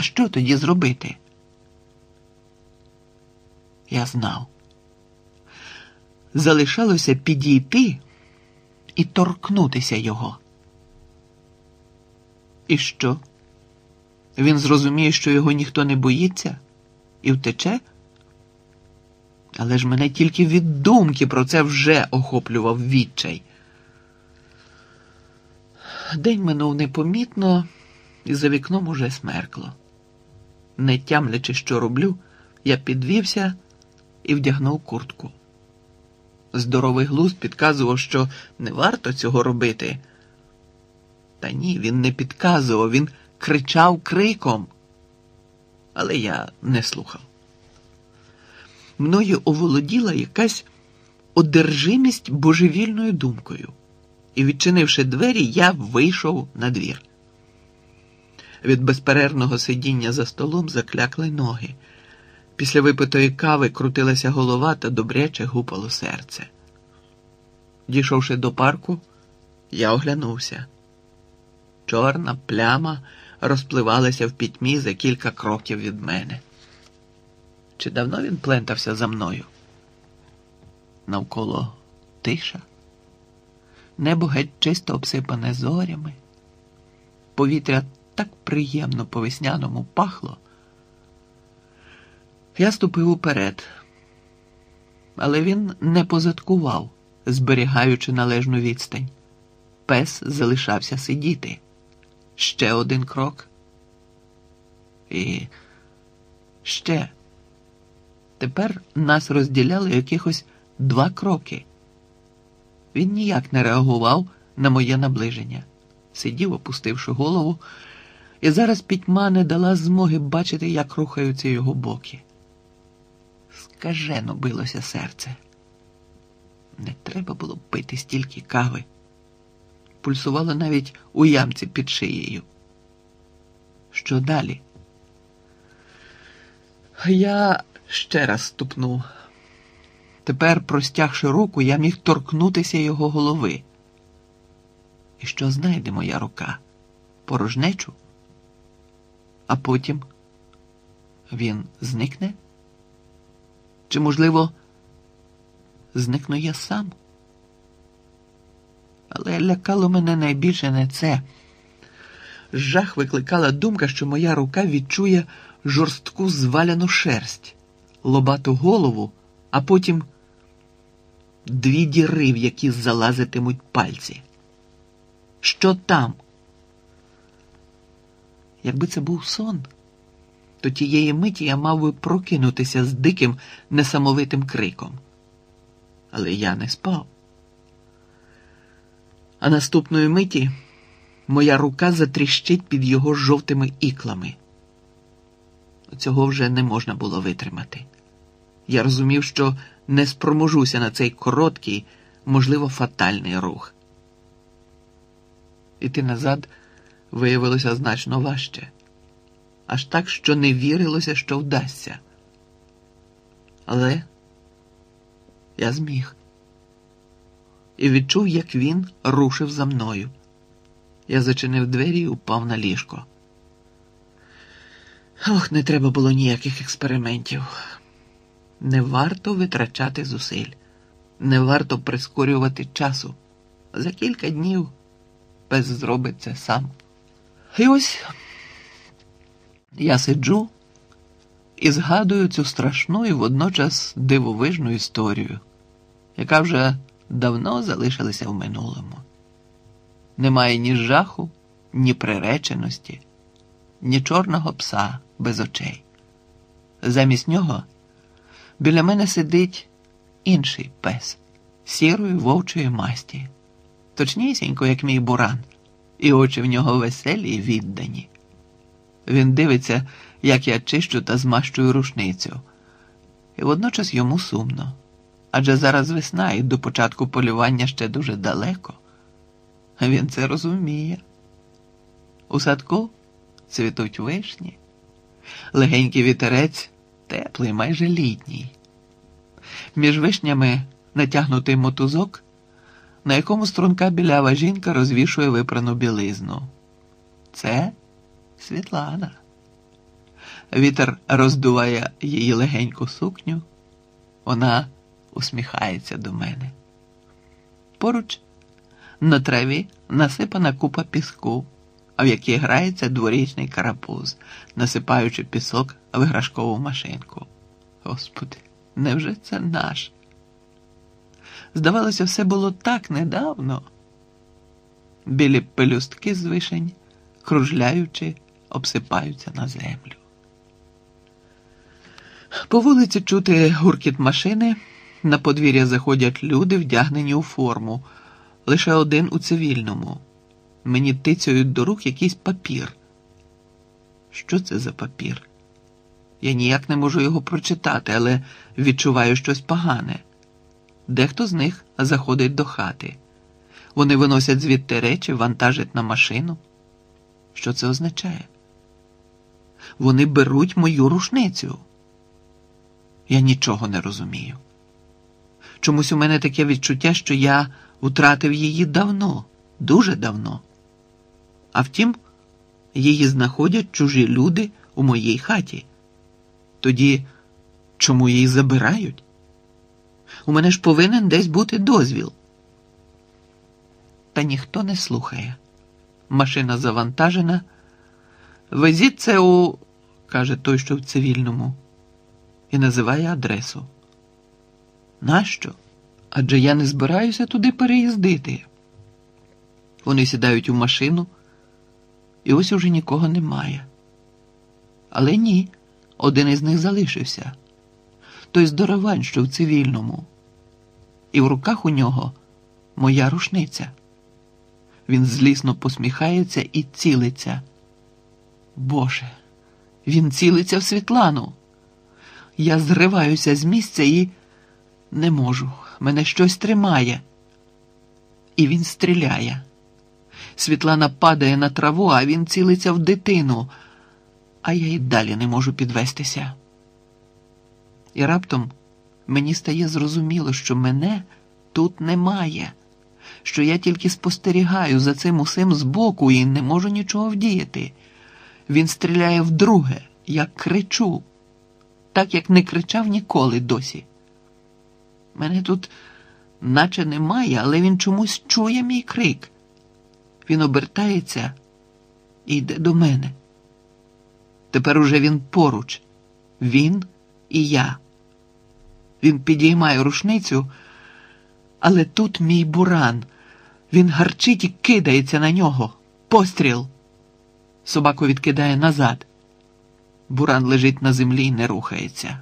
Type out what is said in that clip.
А що тоді зробити? Я знав. Залишалося підійти і торкнутися його. І що? Він зрозуміє, що його ніхто не боїться і втече? Але ж мене тільки від думки про це вже охоплював відчай. День минув непомітно, і за вікном уже смеркло. Не тямлячи, що роблю, я підвівся і вдягнув куртку. Здоровий глузд підказував, що не варто цього робити. Та ні, він не підказував, він кричав криком. Але я не слухав. Мною оволоділа якась одержимість божевільною думкою, і, відчинивши двері, я вийшов на двір. Від безперервного сидіння за столом заклякли ноги. Після випитої кави крутилася голова та добряче гупало серце. Дійшовши до парку, я оглянувся. Чорна пляма розпливалася в пітьмі за кілька кроків від мене. Чи давно він плентався за мною? Навколо тиша, небо геть чисто обсипане зорями, повітря так приємно по весняному пахло. Я ступив уперед, але він не позадкував, зберігаючи належну відстань. Пес залишався сидіти. Ще один крок. І ще. Тепер нас розділяли якихось два кроки. Він ніяк не реагував на моє наближення, сидів, опустивши голову, і зараз пітьма не дала змоги бачити, як рухаються його боки. Скажено билося серце. Не треба було пити стільки кави. Пульсувало навіть у ямці під шиєю. Що далі? Я ще раз ступнув. Тепер, простягши руку, я міг торкнутися його голови. І що знайде моя рука? Порожнечу? А потім він зникне? Чи, можливо, зникну я сам? Але лякало мене найбільше не це. Жах викликала думка, що моя рука відчує жорстку зваляну шерсть, лобату голову, а потім дві діри, в які залазитимуть пальці. Що там? Якби це був сон, то тієї миті я мав би прокинутися з диким несамовитим криком. Але я не спав. А наступної миті моя рука затріщить під його жовтими іклами. Цього вже не можна було витримати. Я розумів, що не спроможуся на цей короткий, можливо, фатальний рух. Іти назад виявилося значно важче, аж так, що не вірилося, що вдасться. Але я зміг і відчув, як він рушив за мною. Я зачинив двері і упав на ліжко. Ох, не треба було ніяких експериментів. Не варто витрачати зусиль, не варто прискорювати часу. За кілька днів пес зробить це сам. І ось я сиджу і згадую цю страшну і водночас дивовижну історію, яка вже давно залишилася в минулому. Немає ні жаху, ні приреченості, ні чорного пса без очей. Замість нього біля мене сидить інший пес сірої вовчої масті, точнісінько, як мій буран, і очі в нього веселі й віддані. Він дивиться, як я чищу та змащую рушницю, і водночас йому сумно. Адже зараз весна і до початку полювання ще дуже далеко. Він це розуміє. У садку цвітуть вишні, легенький вітерець теплий, майже літній. Між вишнями натягнутий мотузок, на якому струнка білява жінка розвішує випрану білизну. Це Світлана. Вітер роздуває її легеньку сукню, вона усміхається до мене. Поруч на траві насипана купа піску, в якій грається дворічний карапуз, насипаючи пісок в іграшкову машинку. Господи, невже це наш? Здавалося, все було так недавно. Білі пелюстки з вишень, кружляючи, обсипаються на землю. По вулиці чути гуркіт машини, на подвір'я заходять люди, вдягнені у форму, лише один у цивільному. Мені тицяють до рук якийсь папір. Що це за папір? Я ніяк не можу його прочитати, але відчуваю щось погане. Дехто з них заходить до хати. Вони виносять звідти речі, вантажать на машину. Що це означає? Вони беруть мою рушницю. Я нічого не розумію. Чомусь у мене таке відчуття, що я втратив її давно, дуже давно. А втім, її знаходять чужі люди у моїй хаті. Тоді чому її забирають? У мене ж повинен десь бути дозвіл. Та ніхто не слухає. Машина завантажена. Везіть це у, каже той, що в цивільному, і називає адресу. Нащо? Адже я не збираюся туди переїздити. Вони сідають у машину, і ось уже нікого немає. Але ні, один із них залишився той здоровань, що в цивільному, і в руках у нього моя рушниця. Він злісно посміхається і цілиться. Боже, він цілиться в Світлану. Я зриваюся з місця і не можу. Мене щось тримає. І він стріляє. Світлана падає на траву, а він цілиться в дитину, а я й далі не можу підвестися. І раптом мені стає зрозуміло, що мене тут немає, що я тільки спостерігаю за цим усім збоку і не можу нічого вдіяти. Він стріляє вдруге, я кричу, так як не кричав ніколи досі. Мене тут наче немає, але він чомусь чує мій крик. Він обертається і йде до мене. Тепер уже він поруч, він і я. Він підіймає рушницю, але тут мій буран. Він гарчить і кидається на нього. Постріл. Собаку відкидає назад. Буран лежить на землі і не рухається.